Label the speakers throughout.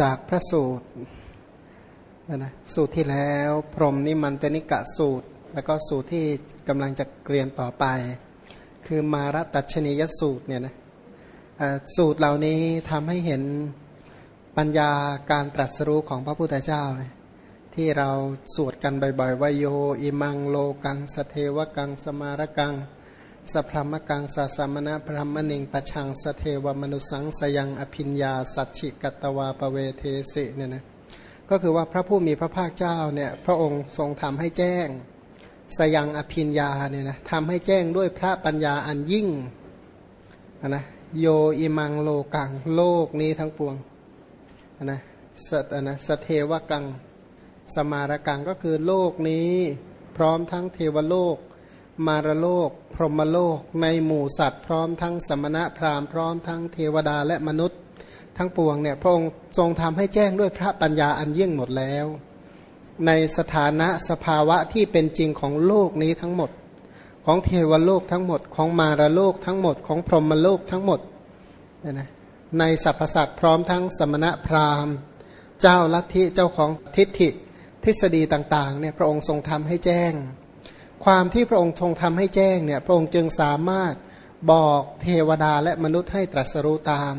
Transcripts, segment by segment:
Speaker 1: จากพระสูตรนะนะสูตรที่แล้ว พรหมนิมันตนิกะสูตร แล้วก็สูตรที่กำลังจะเรียนต่อไป คือมารตัชนียสูตรเนี่ยนะสูตรเหล่านี้ทำให้เห็นปัญญาการตรัสรู้ของพระพุทธเจ้า ที่เราสวดกันบ่อยๆว่าโยอิมังโลกังสเทวกังสมารกัง สพรมกังสัสมณะพระมณิงปชังสเทวมนุสังสยังอภิญญาสัจฉิกตวาปเวเทสิเนี่ยนะก็คือว่าพระผู้มีพระภาคเจ้าเนี่ยพระองค์ทรงทำให้แจ้ง สยังอภิญญาเนี่ยนะทำให้แจ้งด้วยพระปัญญาอันยิ่งนะโยอิมังโลกังโลกนี้ทั้งปวงนะสตนะสเทวกัง สมารกังก็คือโลกนี้ พร้อมทั้งเทวโลก มารโลก พรหมโลก ในหมู่สัตว์พร้อมทั้งสมณะพราหมณ์พร้อมทั้งเทวดาและมนุษย์ ทั้งปวงเนี่ยพระองค์ทรงทำให้แจ้งด้วยพระปัญญาอันยิ่งหมดแล้ว ในสถานะสภาวะที่เป็นจริงของโลกนี้ทั้งหมด ของเทวโลกทั้งหมดของมารโลกทั้งหมดของพรหมโลกทั้งหมดเนี่ยนะในสรรพสัตว์พร้อมทั้งสมณะพราหมณ์ เจ้าลัทธิเจ้าของทิฏฐิทฤษฎีต่างๆเนี่ยพระองค์ทรงทำให้แจ้ง ความที่พระองค์ทรงทำให้แจ้งเนี่ยพระองค์จึงสามารถบอกเทวดาและมนุษย์ให้ตรัสรู้ตาม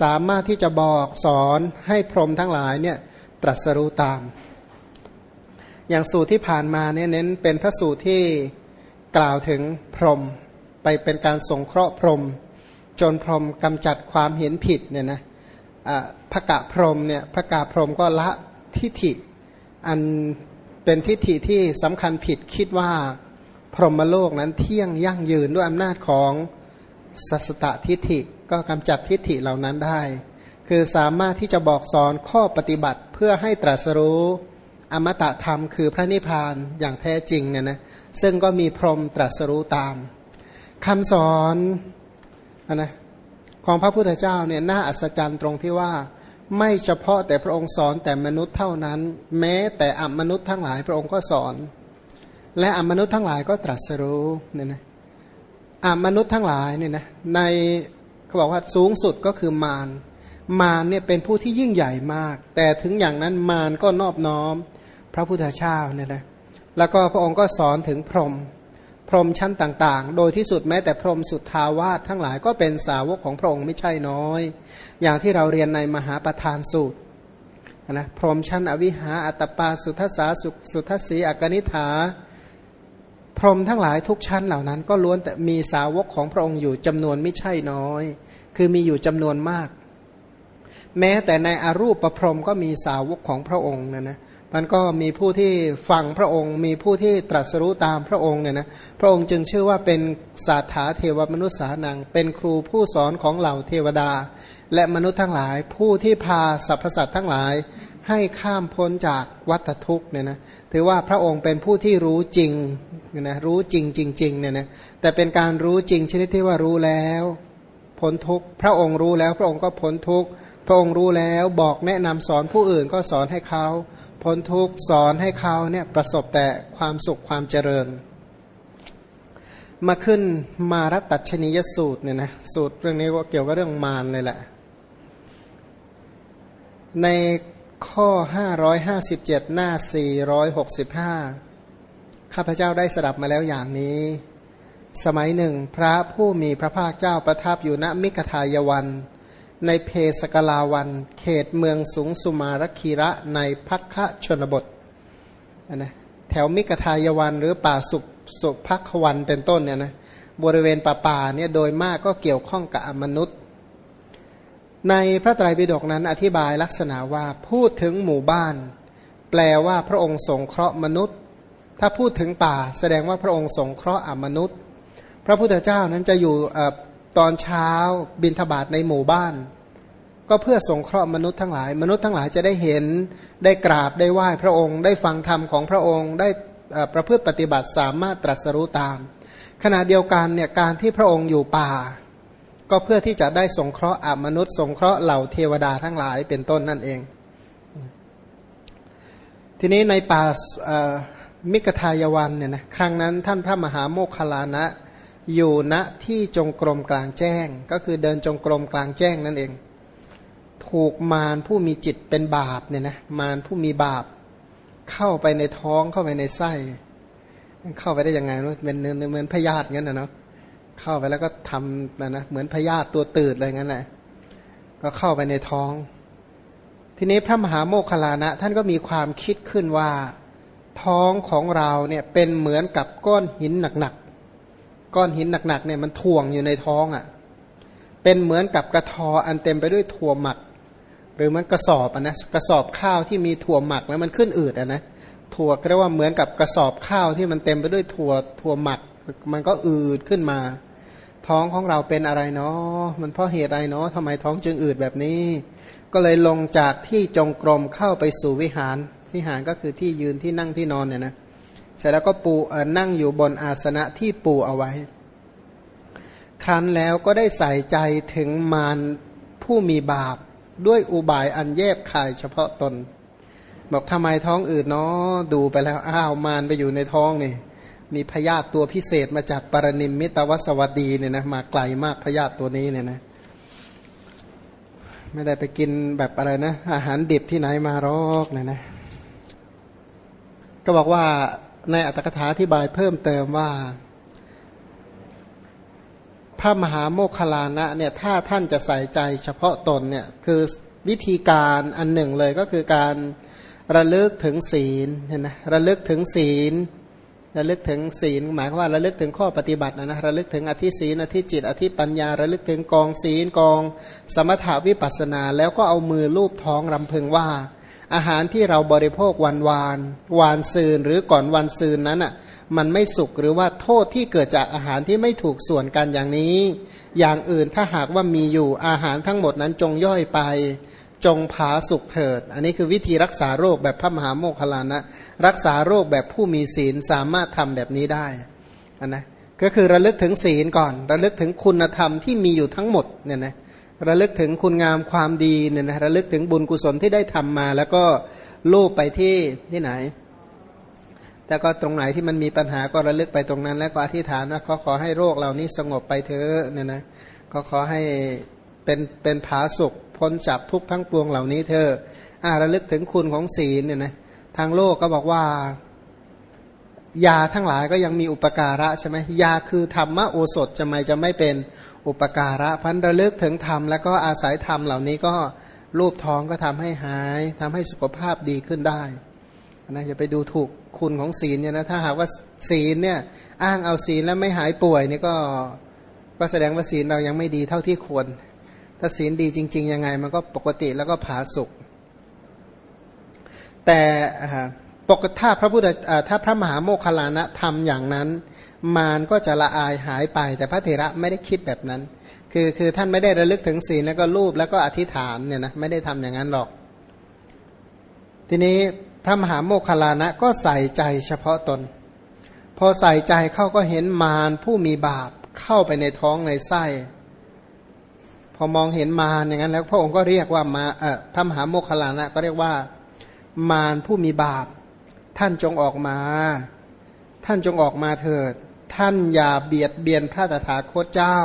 Speaker 1: สามารถที่จะบอกสอนให้พรหมทั้งหลายเนี่ยตรัสรู้ตาม อย่างสูตรที่ผ่านมาเนี่ยเน้นเป็นพระสูตรที่กล่าวถึงพรหมไปเป็นการสงเคราะห์พรหมจนพรหมกำจัดความเห็นผิดเนี่ยนะพระกะพรหมเนี่ยพระกะพรหมก็ละทิฏฐิอัน เป็นทิฏฐิที่สำคัญผิดคิดว่าพรหมโลกนั้นเที่ยงยั่งยืนด้วยอำนาจของสัสตทิฏฐิก็กำจัดทิฏฐิเหล่านั้นได้ คือสามารถที่จะบอกสอนข้อปฏิบัติเพื่อให้ตรัสรู้อมตะธรรมคือพระนิพพานอย่างแท้จริงเนี่ยนะซึ่งก็มีพรหมตรัสรู้ตามคำสอนนะของพระพุทธเจ้าเนี่ยน่าอัศจรรย์ตรงที่ว่า ไม่เฉพาะแต่พระองค์สอนแต่มนุษย์เท่านั้น แม้แต่อมนุษย์ทั้งหลายพระองค์ก็สอน และอมนุษย์ทั้งหลายก็ตรัสรู้เนี่ยนะอมนุษย์ทั้งหลายเนี่ยนะในเขาบอกว่าสูงสุดก็คือมารมารเนี่ยเป็นผู้ที่ยิ่งใหญ่มาก แต่ถึงอย่างนั้นมารก็นอบน้อม พระพุทธเจ้าเนี่ยนะแล้วก็พระองค์ก็สอนถึงพรหม พรหมชั้นต่างๆ โดยที่สุดแม้แต่พรหมสุดทาวาสทั้งหลายก็เป็นสาวกของพระองค์ไม่ใช่น้อย อย่างที่เราเรียนในมหาประธานสูตรนะพรหมชั้นอวิหาอัตปาสุทัสสาสุสุทัสสีอกนิฐา พรหมทั้งหลายทุกชั้นเหล่านั้น ก็ล้วนแต่มีสาวกของพระองค์อยู่จำนวนไม่ใช่น้อย คือมีอยู่จำนวนมาก แม้แต่ในอรูปประพรหมก็มีสาวกของพระองค์นะนะ มันก็มีผู้ที่ฟังพระองค์ มีผู้ที่ตรัสรู้ตามพระองค์เนี่ยนะพระองค์จึงชื่อว่าเป็นสาถาเทวมนุษย์สานัง เป็นครูผู้สอนของเหล่าเทวดา และมนุษย์ทั้งหลาย ผู้ที่พาสรรพสัตว์ทั้งหลาย ให้ข้ามพ้นจากวัฏทุกข์เนี่ยนะถือว่าพระองค์เป็นผู้ที่รู้จริงเนี่ยนะรู้จริงจริงๆเนี่ยนะแต่เป็นการรู้จริงชนิดที่ว่ารู้แล้วพ้นทุกข์พระองค์รู้แล้วพระองค์ก็พ้นทุกข์ พระองค์รู้แล้วบอกแนะนำสอนผู้อื่นก็สอนให้เขาพ้นทุกสอนให้เขาเนี่ยประสบแต่ความสุขความเจริญ มาขึ้นมารัตตัชนียสูตรเนี่ยนะสูตรเรื่องนี้ก็เกี่ยวกับเรื่องมารเลยแหละ ในข้อ 557 หน้า 465 ข้าพเจ้าได้สดับมาแล้วอย่างนี้ สมัยหนึ่ง พระผู้มีพระภาคเจ้าประทับอยู่ณมิกทายวัน ในเพสกลาวัน เขตเมืองสูงสุมารคีระในพักะชนบทนะแถวมิกทายวันหรือป่าสุสุพักวันเป็นต้นเนี่ยนะบริเวณป่าป่าเนี่ยโดยมากก็เกี่ยวข้องกับมนุษย์ ในพระไตรปิฎกนั้นอธิบายลักษณะว่าพูดถึงหมู่บ้าน แปลว่าพระองค์สงเคราะห์มนุษย์ ถ้าพูดถึงป่าแสดงว่าพระองค์สงเคราะห์อมนุษย์ พระพุทธเจ้านั้นจะอยู่ตอนเช้าบินทบาทในหมู่บ้าน ก็เพื่อสงเคราะห์มนุษย์ทั้งหลาย มนุษย์ทั้งหลายจะได้เห็นได้กราบได้ไหว้พระองค์ ได้ฟังธรรมของพระองค์ ได้ประพฤติปฏิบัติสามารถตรัสรู้ตาม ขณะเดียวกันเนี่ยการที่พระองค์อยู่ป่า ก็เพื่อที่จะได้สงเคราะห์อมนุษย์ สงเคราะห์เหล่าเทวดาทั้งหลายเป็นต้นนั่นเอง ทีนี้ในป่ามิกทายวันเนี่ยนะครั้งนั้นท่านพระมหาโมคคลานะอยู่ณที่จงกรมกลางแจ้ง ก็คือเดินจงกรมกลางแจ้งนั่นเอง ถูกมารผู้มีจิตเป็นบาปเนี่ยนะมารผู้มีบาป เข้าไปในท้องเข้าไปในไส้ เข้าไปได้ยังไงเป็นเหมือนพยาธิงั้นนะเนาะเข้าไปแล้วก็ทำนะนะเหมือนพยาธิตัวตืดอะไรงั้นแหละก็เข้าไปในท้อง ทีนี้พระมหาโมคคลานะ ท่านก็มีความคิดขึ้นว่า ท้องของเราเนี่ยเป็นเหมือนกับก้อนหินหนักๆก้อนหินหนักๆเนี่ยมันถ่วงอยู่ในท้องอะ่ะเป็นเหมือนกับกระทออันเต็มไปด้วยถั่วหมัก หรือมันกระสอบอะนะกระสอบข้าวที่มีถั่วหมักแล้วมันขึ้นอืดอะนะถั่วเรียกว่าเหมือนกับกระสอบข้าวที่มันเต็มไปด้วยถั่วถั่วหมัก มันก็อืดขึ้นมา ท้องของเราเป็นอะไรเนาะมันเพราะเหตุอะไรเนาะทำไมท้องจึงอืดแบบนี้ ก็เลยลงจากที่จงกรมเข้าไปสู่วิหารวิหารก็คือที่ยืนที่นั่งที่นอนเนี่ยนะเสร็จแล้วก็ปูนั่งอยู่บนอาสนะที่ปูเอาไว้ ครั้นแล้วก็ได้ใส่ใจถึงมารผู้มีบาป ด้วยอุบายอันแยบคายเฉพาะตน บอกทำไมท้องอื่นเนาะดูไปแล้วอ้าวมารไปอยู่ในท้องนี่มีพยาธิตัวพิเศษมาจากปรนิมมิตวสวัสดีเนี่ยนะมาไกลมากพยาธิตัวนี้เนี่ยนะไม่ได้ไปกินแบบอะไรนะ อาหารดิบที่ไหนมารอกเนี่ยนะ ก็บอกว่าในอัตถกถาที่บายเพิ่มเติมว่า พระมหาโมคคลานะเนี่ยถ้าท่านจะใส่ใจเฉพาะตนเนี่ยคือวิธีการอันหนึ่งเลยก็คือการระลึกถึงศีลเห็นไหมระลึกถึงศีล ระลึกถึงศีล หมายความว่าระลึกถึงข้อปฏิบัตินะนะระลึกถึงอธิศีลอธิจิต อธิปัญญา ระลึกถึงกองศีลกองสมถาวิปัสนา แล้วก็เอามือลูบท้องรำพึงว่า อาหารที่เราบริโภควันวานวานซืนหรือก่อนวันซืนนั้นอะมันไม่สุกหรือว่าโทษที่เกิดจากอาหารที่ไม่ถูกส่วนกันอย่างนี้ อย่างอื่นถ้าหากว่ามีอยู่อาหารทั้งหมดนั้นจงย่อยไปจงผาสุกเถิด อันนี้คือวิธีรักษาโรคแบบพระมหาโมคคลานะ รักษาโรคแบบผู้มีศีลสามารถทำแบบนี้ได้นนะก็คือระลึกถึงศีลก่อน ระลึกถึงคุณธรรมที่มีอยู่ทั้งหมดเนี่ยนะ ระลึกถึงคุณงามความดีเนี่ยนะระลึกถึงบุญกุศลที่ได้ทำมา แล้วก็ลูบไปที่ที่ไหนแต่ก็ตรงไหนที่มันมีปัญหาก็ระลึกไปตรงนั้น แล้วก็อธิษฐานว่าขอขอให้โรคเหล่านี้สงบไปเถอะเนี่ยนะก็ขอให้เป็นเป็นผาสุกพ้นจากทุกทั้งปวงเหล่านี้เถอะอ่าระลึกถึงคุณของศีลเนี่ยนะทางโลกก็บอกว่า ยาทั้งหลายก็ยังมีอุปการะใช่ไหมยาคือธรรมะโอสถจะไม่จะไม่เป็นอุปการะพันระลึกถึงธรรมแล้วก็อาศัยธรรมเหล่านี้ก็รูปท้องก็ทำให้หายทำให้สุขภาพดีขึ้นได้นะอย่าไปดูถูกคุณของศีลเนี่ยนะถ้าหากว่าศีลเนี่ยอ้างเอาศีลแล้วไม่หายป่วยนี่ก็ก็แสดงว่าศีลเรายังไม่ดีเท่าที่ควร ถ้าศีลดีจริง ๆ ยังไง มันก็ปกติแล้วก็ผาสุกแต่ ปกติถ้าพระพุทธถ้าพระมหาโมคคลานะทำอย่างนั้น มารก็จะละอายหายไป แต่พระเถระไม่ได้คิดแบบนั้น คือคือท่านไม่ได้ระลึกถึงศีลแล้วก็รูปแล้วก็อธิษฐานเนี่ยนะไม่ได้ทำอย่างนั้นหรอก ทีนี้พระมหาโมคคลานะก็ใส่ใจเฉพาะตน พอใส่ใจเข้าก็เห็นมารผู้มีบาปเข้าไปในท้องในไส้ พอมองเห็นมารอย่างนั้นแล้ว พระองค์ก็เรียกว่ามาเออพระมหาโมคคลานะก็เรียกว่ามารผู้มีบาป ท่านจงออกมา ท่านจงออกมาเถิด ท่านอย่าเบียดเบียนพระตถาคตเจ้า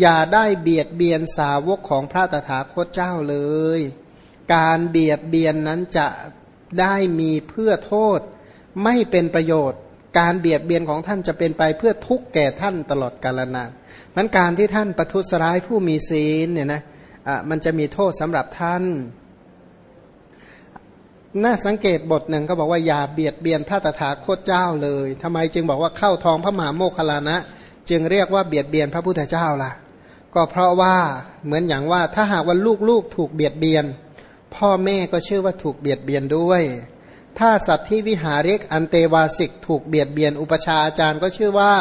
Speaker 1: อย่าได้เบียดเบียนสาวกของพระตถาคตเจ้าเลย การเบียดเบียนนั้นจะได้มีเพื่อโทษ ไม่เป็นประโยชน์ การเบียดเบียนของท่านจะเป็นไปเพื่อทุกข์แก่ท่านตลอดกาลนานมันการที่ท่านประทุษร้ายผู้มีศีลเนี่ยนะะมันจะมีโทษสำหรับท่าน น่าสังเกตบทหนึ่งก็บอกว่าอย่าเบียดเบียนพระตถาคตเจ้าเลยทำไมจึงบอกว่าเข้าท้องพระมหาโมคคลานะ จึงเรียกว่าเบียดเบียนพระพุทธเจ้าล่ะ ก็เพราะว่าเหมือนอย่างว่าถ้าหากว่าลูกๆถูกเบียดเบียน พ่อแม่ก็ชื่อว่าถูกเบียดเบียนด้วย ถ้าสัตว์ที่วิหาริกอันเตวาสิกถูกเบียดเบียนอุปชาอาจารย์ก็ชื่อว่า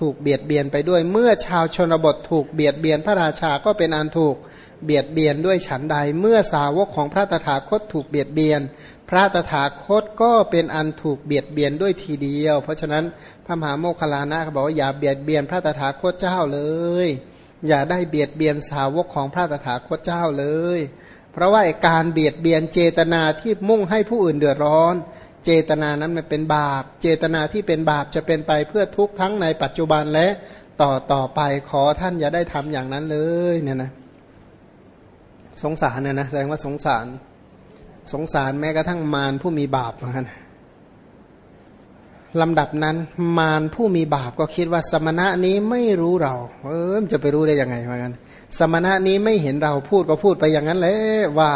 Speaker 1: ถูกเบียดเบียนไปด้วย เมื่อชาวชนบทถูกเบียดเบียนพระราชาก็เป็นอันถูกเบียดเบียนด้วยฉันใด เมื่อสาวกของพระตถาคตถูกเบียดเบียน พระตถาคตก็เป็นอันถูกเบียดเบียนด้วยทีเดียว เพราะฉะนั้นพระมหาโมคคลานะเขาบอกว่าอย่าเบียดเบียนพระตถาคตเจ้าเลย อย่าได้เบียดเบียนสาวกของพระตถาคตเจ้าเลย เพราะว่าการเบียดเบียนเจตนาที่มุ่งให้ผู้อื่นเดือดร้อน เจตนานั้นมันเป็นบาป เจตนาที่เป็นบาปจะเป็นไปเพื่อทุกข์ทั้งในปัจจุบันและต่อต่อไปขอท่านอย่าได้ทำอย่างนั้นเลยเนี่ยนะสงสารเนี่ยนะแสดงว่าสงสาร สงสารแม้กระทั่งมารผู้มีบาปเหมือนกัน ลำดับนั้นมารผู้มีบาปก็คิดว่าสมณะนี้ไม่รู้เรา เออจะไปรู้ได้ยังไงเหมือนกันสมณะนี้ไม่เห็นเราพูดก็พูดไปอย่างนั้นเลยว่า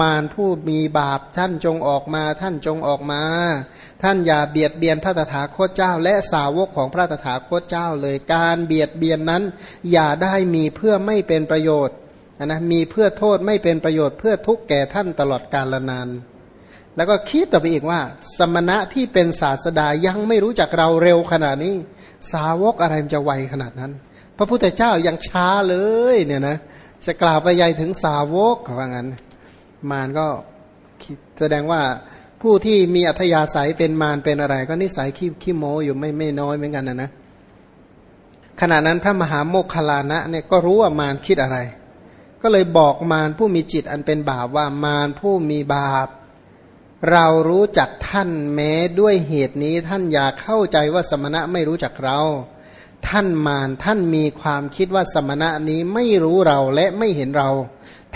Speaker 1: มารผู้มีบาปท่านจงออกมา ท่านจงออกมา ท่านอย่าเบียดเบียนพระตถาคตเจ้า และสาวกของพระตถาคตเจ้าเลยการเบียดเบียนนั้น อย่าได้มีเพื่อไม่เป็นประโยชน์นะมีเพื่อโทษไม่เป็นประโยชน์เพื่อทุกข์แก่ท่านตลอดกาลนาน แล้วก็คิดต่อไปอีกว่า สมณะที่เป็นศาสดายังไม่รู้จักเราเร็วขนาดนี้ สาวกอะไรมันจะไวขนาดนั้น พระพุทธเจ้ายังช้าเลยเนี่ยนะจะกล่าวไปใหญ่ถึงสาวกว่างั้น มารก็แสดงว่าผู้ที่มีอัธยาศัยเป็นมารเป็นอะไร ก็นิสัยขี้ขี้โมอยู่ไม่ไม่น้อยเหมือนกันนะนะขณะนั้นพระมหาโมคคลานะเนี่ยก็รู้ว่ามารคิดอะไร ก็เลยบอกมารผู้มีจิตอันเป็นบาปว่ามารผู้มีบาป เรารู้จักท่านแม้ด้วยเหตุนี้ท่านอย่าเข้าใจว่าสมณะไม่รู้จักเรา ท่านมารท่านมีความคิดว่าสมณะนี้ไม่รู้เราและไม่เห็นเรา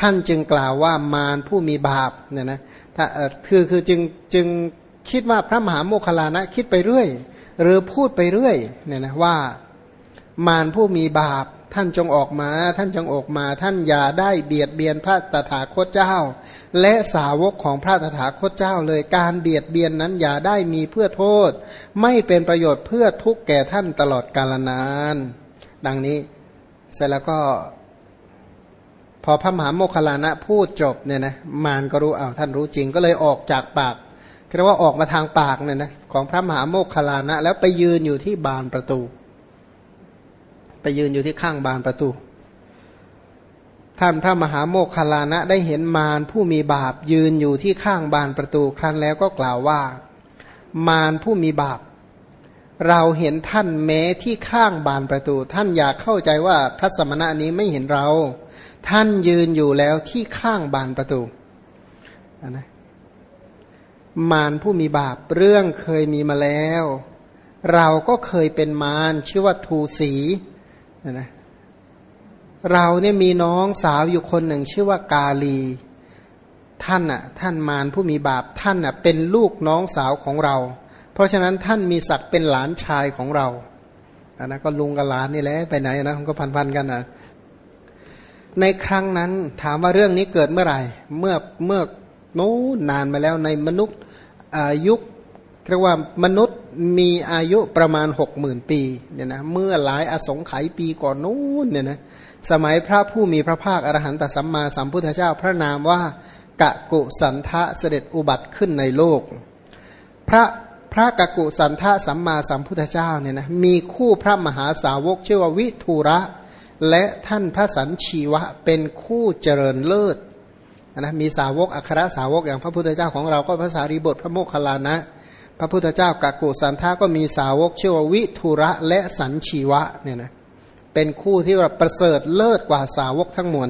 Speaker 1: ท่านจึงกล่าวว่ามารผู้มีบาปเนี่ยนะถ้าคือคือจึงจึงคิดว่าพระมหาโมคคลานะคิดไปเรื่อย หรือพูดไปเรื่อยเนี่ยนะว่ามารผู้มีบาป ท่านจงออกมา ท่านจงออกมา ท่านอย่าได้เบียดเบียนพระตถาคตเจ้า และสาวกของพระตถาคตเจ้าเลยการเบียดเบียนนั้นอย่าได้มีเพื่อโทษ ไม่เป็นประโยชน์เพื่อทุกแก่ท่านตลอดกาลนาน ดังนี้ เสร็จแล้วก็ พอพระมหาโมคคลานะพูดจบเนี่ยนะมารก็รู้เอาท่านรู้จริงก็เลยออกจากปากเรียกว่าออกมาทางปากเนี่ยนะของพระมหาโมคคลานะ แล้วไปยืนอยู่ที่บานประตู ไปยืนอยู่ที่ข้างบานประตู ท่านพระมหาโมคคลานะได้เห็นมารผู้มีบาปยืนอยู่ที่ข้างบานประตู ครั้นแล้วก็กล่าวว่า มารผู้มีบาป เราเห็นท่านแม้ที่ข้างบานประตู ท่านอยากเข้าใจว่าพระสมณะนี้ไม่เห็นเรา ท่านยืนอยู่แล้วที่ข้างบานประตูนะมารผู้มีบาปเรื่องเคยมีมาแล้ว เราก็เคยเป็นมารชื่อว่าทูสี นะเราเนี่ยมีน้องสาวอยู่คนหนึ่ง ชื่อว่ากาลี ท่านอะ ท่านมารผู้มีบาปท่านอะ เป็นลูกน้องสาวของเรา เพราะฉะนั้นท่านมีศักดิ์เป็นหลานชายของเราอันนั้นก็ลุงกับหลานนี่แหละไปไหนนะมันก็พันๆกันนะในครั้งนั้นถามว่าเรื่องนี้เกิดเมื่อไหร่ เมื่อเมื่อโน้นานมาแล้วในมนุษย์ยุค เรียกว่ามนุษย์มีอายุประมาณหกหมื่นปีเนี่ยนะเมื่อหลายอสงไขยปีก่อนนู้นเนี่ยนะสมัยพระผู้มีพระภาคอรหันตสัมมาสัมพุทธเจ้าพระนามว่ากะกุสันทะเสด็จอุบัติขึ้นในโลก พระพระกะกุสันทะสัมมาสัมพุทธเจ้าเนี่ยนะมีคู่พระมหาสาวกชื่อว่าวิทูระ และท่านพระสันชีวะเป็นคู่เจริญเลิศนะมีสาวกอัครสาวกอย่างพระพุทธเจ้าของเราก็ภาษารีบทพระโมคคัลลานะ พระพุทธเจ้ากากุสันทาก็มีสาวกชื่อว่าวิทุระและสันชีวะเนี่ยนะเป็นคู่ที่ประเสริฐเลิศกว่าสาวกทั้งมวล